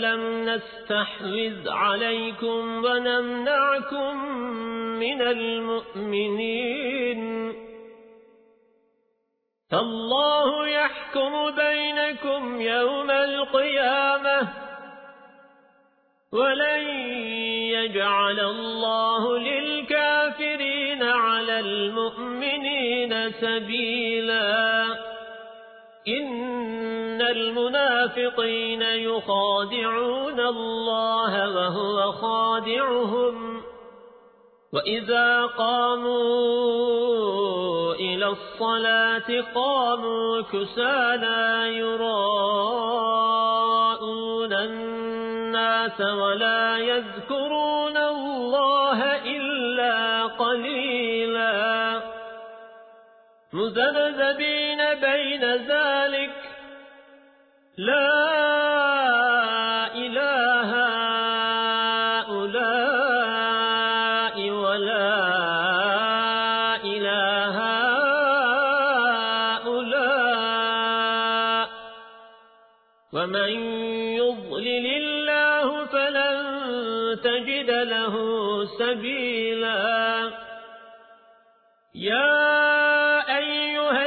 ألم نستحوذ عليكم ونمنعكم من المؤمنين. فالله يحكم بينكم يوم القيامة ولن يجعل الله للكافرين على المؤمنين سبيلا. إن المنافقين يخادعون الله وهو خادعهم وإذا قاموا إلى الصلاة قاموا كسالا يراءون الناس ولا يذكرون الله إلا قليلا مذبذبين بين ذلك لا إله هؤلاء ولا إله هؤلاء. ومن يضلل الله فلن تجد له سبيلا. يا أيها